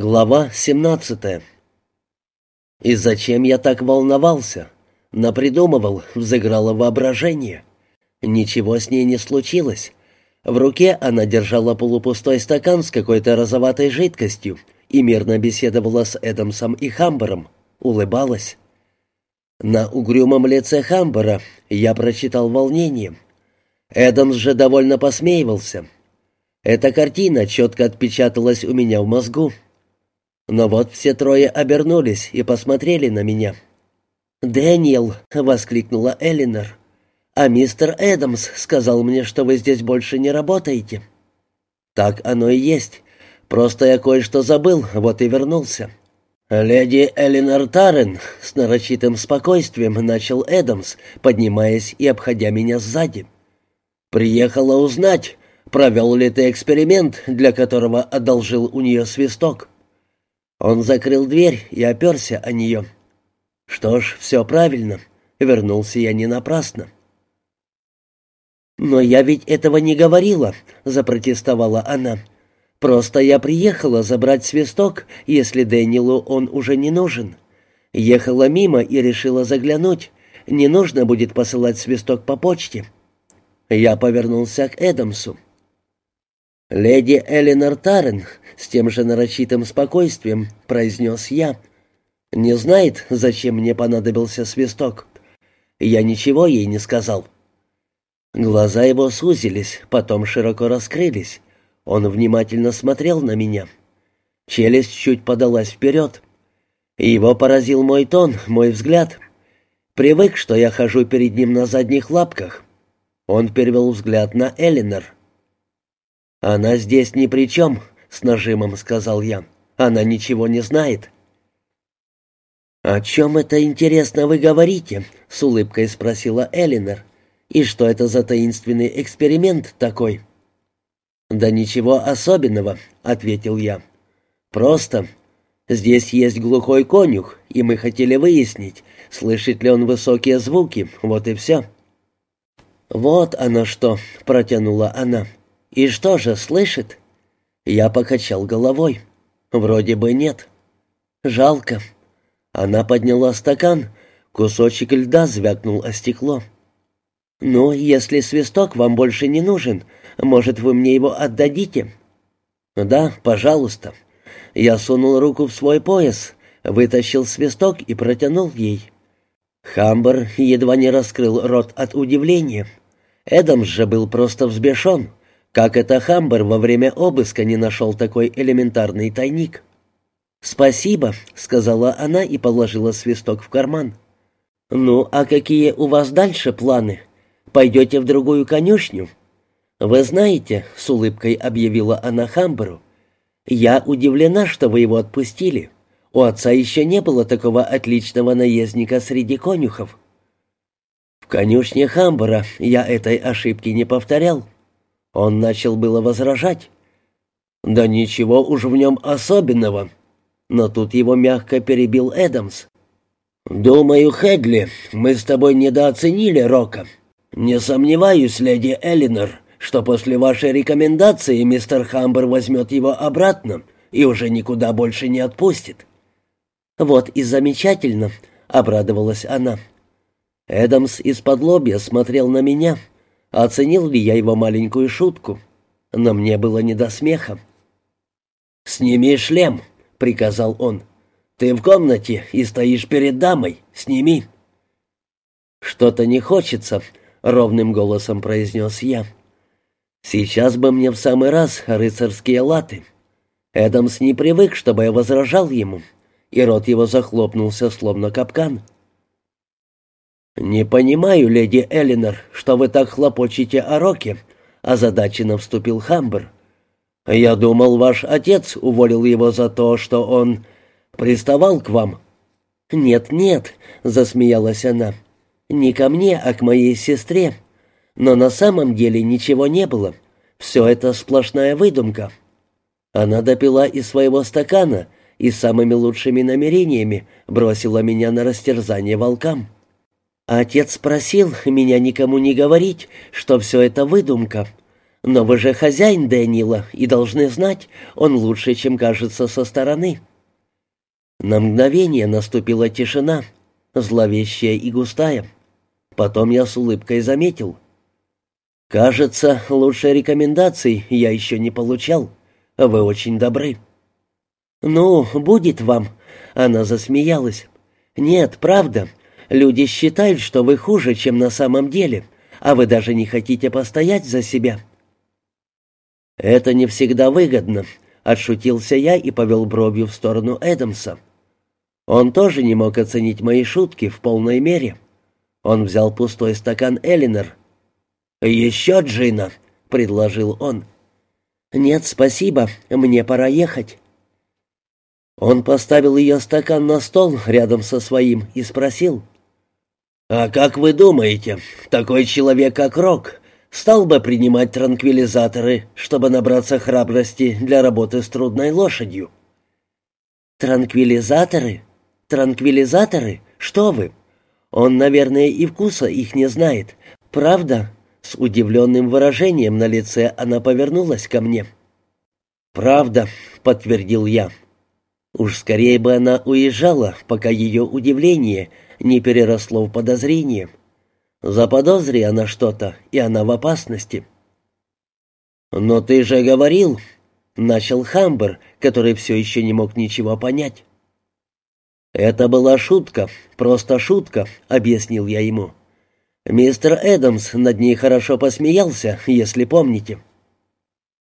Глава 17 И зачем я так волновался? Напридумывал, взыграло воображение. Ничего с ней не случилось. В руке она держала полупустой стакан с какой-то розоватой жидкостью и мирно беседовала с Эдамсом и Хамбером, улыбалась. На угрюмом лице Хамбера я прочитал волнение. Эдамс же довольно посмеивался. Эта картина четко отпечаталась у меня в мозгу. Но вот все трое обернулись и посмотрели на меня. «Дэниел!» — воскликнула Элинор. «А мистер Эдамс сказал мне, что вы здесь больше не работаете». «Так оно и есть. Просто я кое-что забыл, вот и вернулся». «Леди Элинор Таррен», — с нарочитым спокойствием начал Эдамс, поднимаясь и обходя меня сзади. «Приехала узнать, провел ли ты эксперимент, для которого одолжил у нее свисток». Он закрыл дверь и оперся о нее. Что ж, все правильно. Вернулся я не напрасно. «Но я ведь этого не говорила», — запротестовала она. «Просто я приехала забрать свисток, если Дэниелу он уже не нужен. Ехала мимо и решила заглянуть. Не нужно будет посылать свисток по почте». Я повернулся к Эдамсу. «Леди Эленор Таррен», — с тем же нарочитым спокойствием произнес я, — «не знает, зачем мне понадобился свисток. Я ничего ей не сказал». Глаза его сузились, потом широко раскрылись. Он внимательно смотрел на меня. Челюсть чуть подалась вперед. Его поразил мой тон, мой взгляд. Привык, что я хожу перед ним на задних лапках. Он перевел взгляд на Элинор. «Она здесь ни при чем», — с нажимом сказал я. «Она ничего не знает». «О чем это, интересно, вы говорите?» — с улыбкой спросила Элинор. «И что это за таинственный эксперимент такой?» «Да ничего особенного», — ответил я. «Просто здесь есть глухой конюх, и мы хотели выяснить, слышит ли он высокие звуки, вот и все». «Вот оно что», — протянула она. «И что же, слышит?» Я покачал головой. «Вроде бы нет». «Жалко». Она подняла стакан, кусочек льда звякнул о стекло. «Ну, если свисток вам больше не нужен, может, вы мне его отдадите?» «Да, пожалуйста». Я сунул руку в свой пояс, вытащил свисток и протянул ей. Хамбер едва не раскрыл рот от удивления. Эдамс же был просто взбешен. Как это Хамбер во время обыска не нашел такой элементарный тайник? «Спасибо», — сказала она и положила свисток в карман. «Ну, а какие у вас дальше планы? Пойдете в другую конюшню?» «Вы знаете», — с улыбкой объявила она Хамберу, «я удивлена, что вы его отпустили. У отца еще не было такого отличного наездника среди конюхов». В конюшне Хамбера я этой ошибки не повторял. Он начал было возражать. «Да ничего уж в нем особенного». Но тут его мягко перебил Эдамс. «Думаю, Хедли, мы с тобой недооценили Рока. Не сомневаюсь, леди Элинор, что после вашей рекомендации мистер Хамбер возьмет его обратно и уже никуда больше не отпустит». «Вот и замечательно», — обрадовалась она. Эдамс из-под лобья смотрел на меня — Оценил ли я его маленькую шутку? Но мне было не до смеха. «Сними шлем», — приказал он. «Ты в комнате и стоишь перед дамой. Сними». «Что-то не хочется», — ровным голосом произнес я. «Сейчас бы мне в самый раз рыцарские латы». Эдамс не привык, чтобы я возражал ему, и рот его захлопнулся, словно капкан. «Не понимаю, леди Элинор, что вы так хлопочете о Роке», — озадаченно вступил Хамбер. «Я думал, ваш отец уволил его за то, что он приставал к вам». «Нет, нет», — засмеялась она, — «не ко мне, а к моей сестре. Но на самом деле ничего не было. Все это сплошная выдумка». Она допила из своего стакана и самыми лучшими намерениями бросила меня на растерзание волкам. Отец просил меня никому не говорить, что все это выдумка. Но вы же хозяин Дэниела и должны знать, он лучше, чем кажется со стороны». На мгновение наступила тишина, зловещая и густая. Потом я с улыбкой заметил. «Кажется, лучшей рекомендаций я еще не получал. Вы очень добры». «Ну, будет вам», — она засмеялась. «Нет, правда. Люди считают, что вы хуже, чем на самом деле, а вы даже не хотите постоять за себя». «Это не всегда выгодно», — отшутился я и повел бровью в сторону Эдамса. Он тоже не мог оценить мои шутки в полной мере. Он взял пустой стакан Элинор. «Еще джина», — предложил он. «Нет, спасибо, мне пора ехать». Он поставил ее стакан на стол рядом со своим и спросил. «А как вы думаете, такой человек, как Рок, стал бы принимать транквилизаторы, чтобы набраться храбрости для работы с трудной лошадью?» «Транквилизаторы? Транквилизаторы? Что вы? Он, наверное, и вкуса их не знает. Правда?» С удивленным выражением на лице она повернулась ко мне. «Правда», — подтвердил я. Уж скорее бы она уезжала, пока ее удивление не переросло в подозрение. Заподозри она что-то, и она в опасности. «Но ты же говорил...» — начал Хамбер, который все еще не мог ничего понять. «Это была шутка, просто шутка», — объяснил я ему. «Мистер Эдамс над ней хорошо посмеялся, если помните».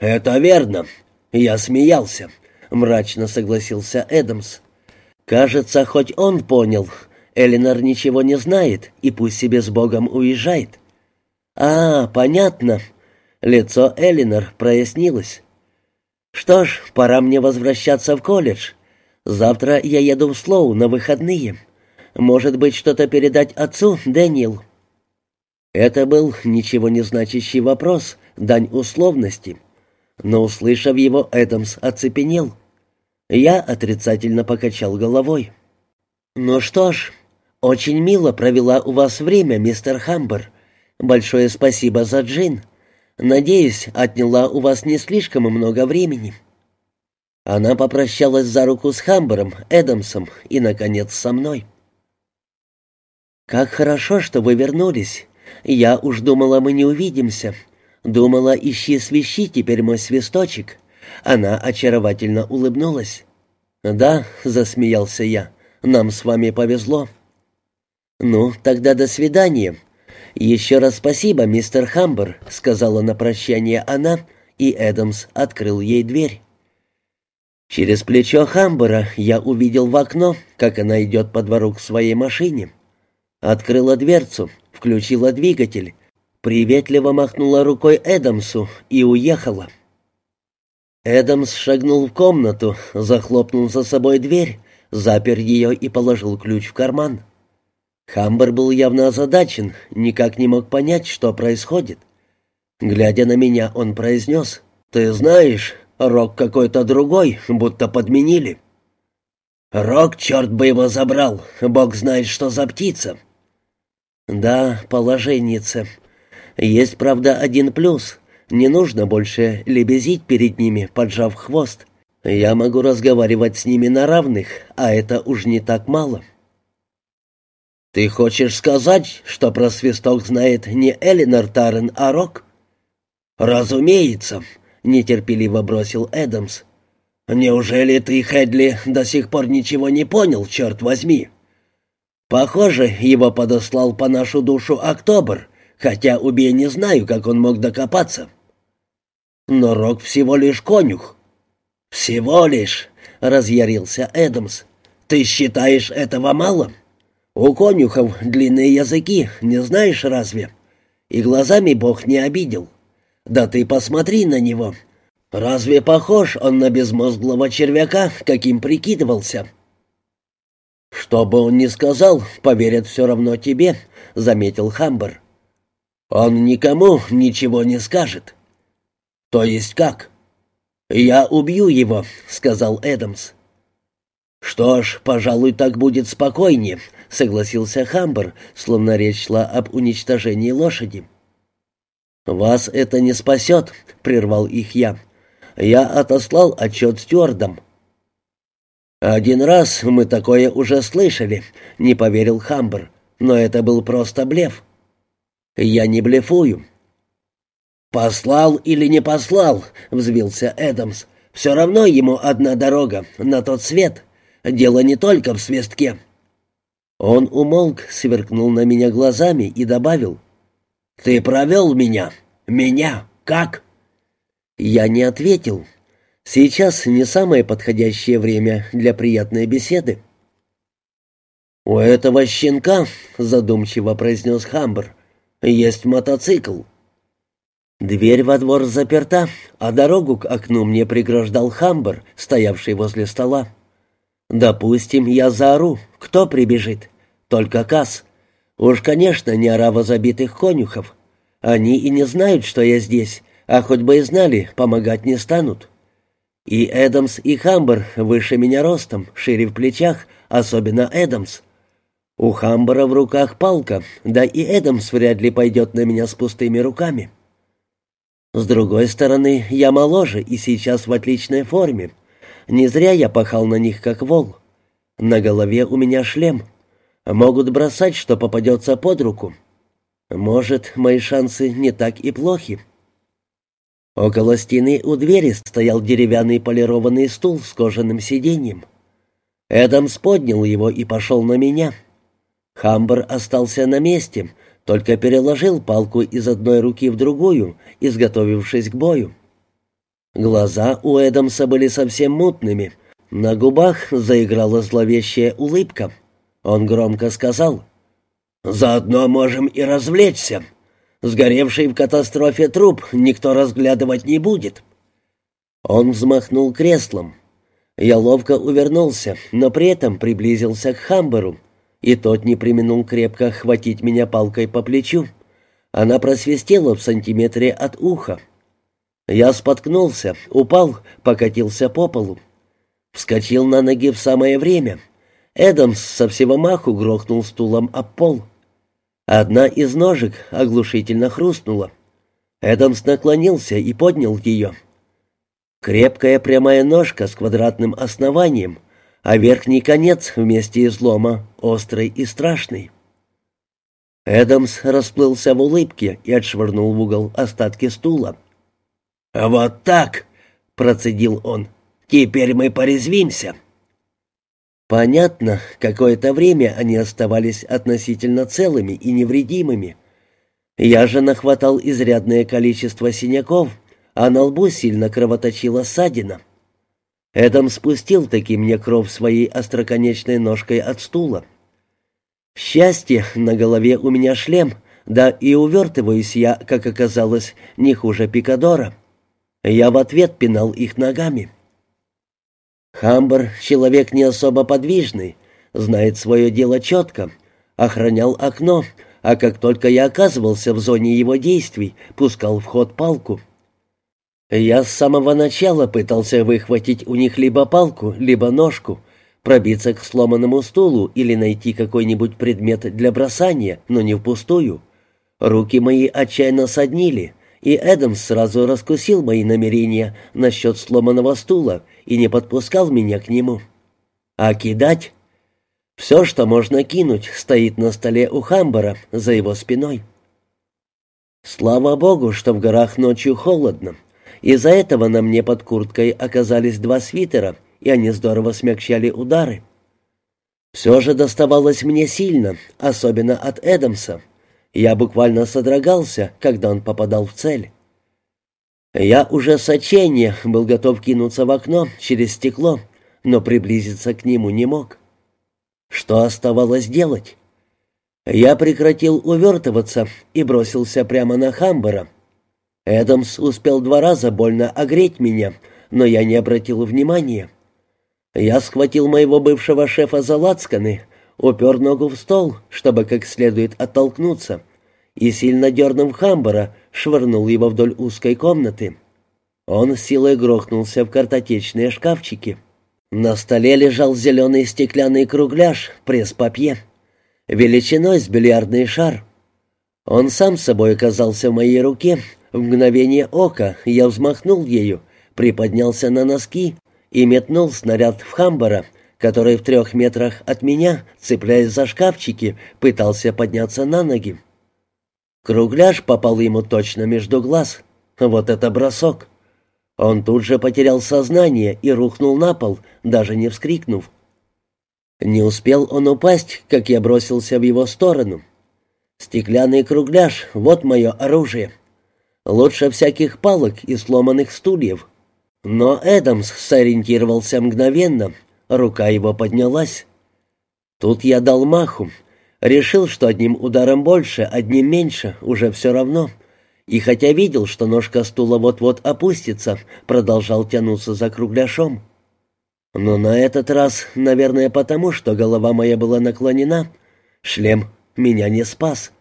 «Это верно. Я смеялся», — мрачно согласился Эдамс. «Кажется, хоть он понял, Элинор ничего не знает, и пусть себе с Богом уезжает». «А, понятно». Лицо Элинор прояснилось. «Что ж, пора мне возвращаться в колледж. Завтра я еду в Слоу на выходные. Может быть, что-то передать отцу, Дэниел?» Это был ничего не значащий вопрос, дань условности. Но, услышав его, Эдамс оцепенел. Я отрицательно покачал головой. «Ну что ж, очень мило провела у вас время, мистер Хамбер. Большое спасибо за джин. Надеюсь, отняла у вас не слишком много времени». Она попрощалась за руку с Хамбером, Эдамсом и, наконец, со мной. «Как хорошо, что вы вернулись. Я уж думала, мы не увидимся. Думала, ищи свищи теперь мой свисточек». Она очаровательно улыбнулась. «Да», — засмеялся я, — «нам с вами повезло». «Ну, тогда до свидания. Еще раз спасибо, мистер Хамбер», — сказала на прощание она, и Эдамс открыл ей дверь. Через плечо Хамбера я увидел в окно, как она идет по двору к своей машине. Открыла дверцу, включила двигатель, приветливо махнула рукой Эдамсу и уехала. Эдамс шагнул в комнату, захлопнул за собой дверь, запер ее и положил ключ в карман. Хамбер был явно озадачен, никак не мог понять, что происходит. Глядя на меня, он произнес, «Ты знаешь, Рок какой-то другой, будто подменили». «Рок, черт бы его забрал, бог знает, что за птица». «Да, положенница. Есть, правда, один плюс. Не нужно больше лебезить перед ними, поджав хвост. Я могу разговаривать с ними на равных, а это уж не так мало». «Ты хочешь сказать, что про свисток знает не Элинор Таррен, а Рок?» «Разумеется», — нетерпеливо бросил Эдамс. «Неужели ты, Хедли, до сих пор ничего не понял, черт возьми?» «Похоже, его подослал по нашу душу Октобер, хотя убей не знаю, как он мог докопаться». «Но Рок всего лишь конюх». «Всего лишь», — разъярился Эдамс. «Ты считаешь этого мало? У конюхов длинные языки, не знаешь разве? И глазами Бог не обидел». «Да ты посмотри на него. Разве похож он на безмозглого червяка, каким прикидывался?» «Что бы он ни сказал, поверят все равно тебе», — заметил Хамбер. «Он никому ничего не скажет». «То есть как?» «Я убью его», — сказал Эдамс. «Что ж, пожалуй, так будет спокойнее», — согласился Хамбер, словно речь шла об уничтожении лошади. «Вас это не спасет», — прервал их я. «Я отослал отчет стюардам». «Один раз мы такое уже слышали», — не поверил Хамбер, «но это был просто блеф». «Я не блефую». «Послал или не послал?» — взвился Эдамс. «Все равно ему одна дорога, на тот свет. Дело не только в свистке». Он умолк, сверкнул на меня глазами и добавил. «Ты провел меня? Меня? Как?» Я не ответил. Сейчас не самое подходящее время для приятной беседы. «У этого щенка», — задумчиво произнес Хамбер, — «есть мотоцикл». Дверь во двор заперта, а дорогу к окну мне преграждал Хамбер, стоявший возле стола. «Допустим, я заору. Кто прибежит?» «Только Касс. Уж, конечно, не орава забитых конюхов. Они и не знают, что я здесь, а хоть бы и знали, помогать не станут. И Эдамс, и Хамбер выше меня ростом, шире в плечах, особенно Эдамс. У Хамбера в руках палка, да и Эдамс вряд ли пойдет на меня с пустыми руками. С другой стороны, я моложе и сейчас в отличной форме. Не зря я пахал на них, как вол. На голове у меня шлем. Могут бросать, что попадется под руку. Может, мои шансы не так и плохи. Около стены у двери стоял деревянный полированный стул с кожаным сиденьем. Эдамс поднял его и пошел на меня. Хамбер остался на месте, только переложил палку из одной руки в другую, изготовившись к бою. Глаза у Эдамса были совсем мутными, на губах заиграла зловещая улыбка. Он громко сказал, «Заодно можем и развлечься. Сгоревший в катастрофе труп никто разглядывать не будет». Он взмахнул креслом. Я ловко увернулся, но при этом приблизился к Хамберу, и тот не применул крепко хватить меня палкой по плечу. Она просвистела в сантиметре от уха. Я споткнулся, упал, покатился по полу. Вскочил на ноги в самое время — Эдамс со всего маху грохнул стулом об пол. Одна из ножек оглушительно хрустнула. Эдамс наклонился и поднял ее. Крепкая прямая ножка с квадратным основанием, а верхний конец вместе излома острый и страшный. Эдамс расплылся в улыбке и отшвырнул в угол остатки стула. «Вот так!» — процедил он. «Теперь мы порезвимся!» Понятно, какое-то время они оставались относительно целыми и невредимыми. Я же нахватал изрядное количество синяков, а на лбу сильно кровоточила ссадина. Эдам спустил таки мне кровь своей остроконечной ножкой от стула. Счастье, на голове у меня шлем, да и увертываюсь я, как оказалось, не хуже пикадора. Я в ответ пинал их ногами. Хамбер — человек не особо подвижный, знает свое дело четко, охранял окно, а как только я оказывался в зоне его действий, пускал в ход палку. Я с самого начала пытался выхватить у них либо палку, либо ножку, пробиться к сломанному стулу или найти какой-нибудь предмет для бросания, но не впустую. Руки мои отчаянно соднили, и Эдамс сразу раскусил мои намерения насчет сломанного стула и не подпускал меня к нему. А кидать? Все, что можно кинуть, стоит на столе у Хамбара за его спиной. Слава богу, что в горах ночью холодно. Из-за этого на мне под курткой оказались два свитера, и они здорово смягчали удары. Все же доставалось мне сильно, особенно от Эдамса. Я буквально содрогался, когда он попадал в цель. Я уже с отчаяния был готов кинуться в окно через стекло, но приблизиться к нему не мог. Что оставалось делать? Я прекратил увертываться и бросился прямо на Хамбера. Эдамс успел два раза больно огреть меня, но я не обратил внимания. Я схватил моего бывшего шефа за лацканы, упер ногу в стол, чтобы как следует оттолкнуться, и, сильно дернув Хамбера, швырнул его вдоль узкой комнаты. Он силой грохнулся в картотечные шкафчики. На столе лежал зеленый стеклянный кругляш, пресс-папье, величиной с бильярдный шар. Он сам собой оказался в моей руке. В мгновение ока я взмахнул ею, приподнялся на носки и метнул снаряд в Хамбара, который в трех метрах от меня, цепляясь за шкафчики, пытался подняться на ноги. Кругляш попал ему точно между глаз. Вот это бросок! Он тут же потерял сознание и рухнул на пол, даже не вскрикнув. Не успел он упасть, как я бросился в его сторону. Стеклянный кругляш — вот мое оружие. Лучше всяких палок и сломанных стульев. Но Эдамс сориентировался мгновенно, рука его поднялась. Тут я дал маху, решил, что одним ударом больше, одним меньше, уже все равно. И хотя видел, что ножка стула вот-вот опустится, продолжал тянуться за кругляшом. Но на этот раз, наверное, потому, что голова моя была наклонена, шлем меня не спас.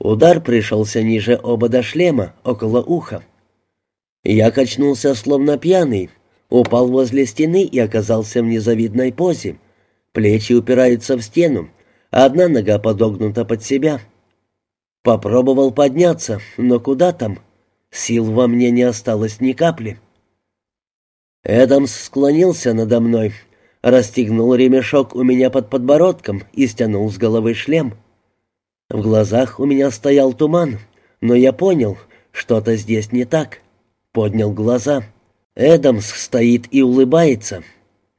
Удар пришелся ниже обода шлема, около уха. Я качнулся, словно пьяный, упал возле стены и оказался в незавидной позе. Плечи упираются в стену, а одна нога подогнута под себя. Попробовал подняться, но куда там? Сил во мне не осталось ни капли. Эдамс склонился надо мной, расстегнул ремешок у меня под подбородком и стянул с головы шлем. В глазах у меня стоял туман, но я понял, что-то здесь не так. Поднял глаза. Эдамс стоит и улыбается.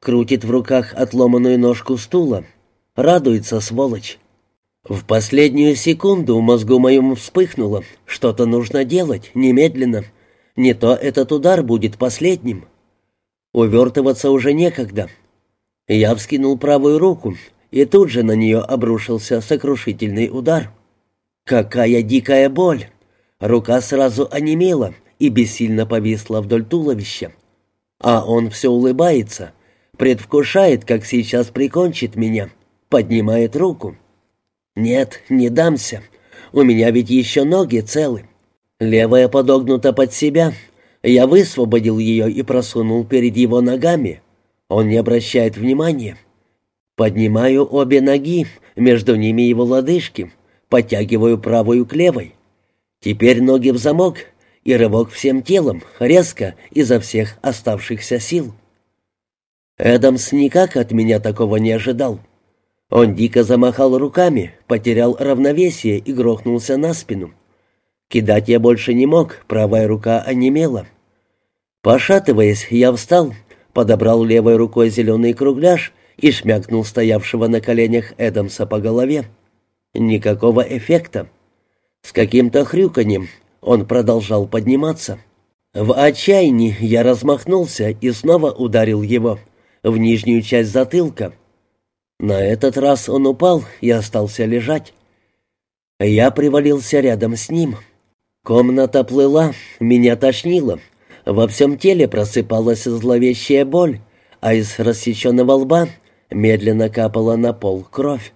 Крутит в руках отломанную ножку стула. Радуется, сволочь. В последнюю секунду в мозгу моем вспыхнуло. Что-то нужно делать, немедленно. Не то этот удар будет последним. Увертываться уже некогда. Я вскинул правую руку, и тут же на нее обрушился сокрушительный удар. Какая дикая боль! Рука сразу онемела и бессильно повисла вдоль туловища. А он все улыбается, предвкушает, как сейчас прикончит меня, поднимает руку. «Нет, не дамся. У меня ведь еще ноги целы. Левая подогнута под себя, я высвободил ее и просунул перед его ногами. Он не обращает внимания. Поднимаю обе ноги, между ними его лодыжки, подтягиваю правую к левой. Теперь ноги в замок и рывок всем телом, резко, изо всех оставшихся сил. Эдамс никак от меня такого не ожидал. Он дико замахал руками, потерял равновесие и грохнулся на спину. Кидать я больше не мог, правая рука онемела. Пошатываясь, я встал, подобрал левой рукой зеленый кругляш и шмякнул стоявшего на коленях Эдамса по голове. Никакого эффекта. С каким-то хрюканьем он продолжал подниматься. В отчаянии я размахнулся и снова ударил его в нижнюю часть затылка. На этот раз он упал и остался лежать. Я привалился рядом с ним. Комната плыла, меня тошнило — во всем теле просыпалась зловещая боль, а из рассеченного лба медленно капала на пол кровь.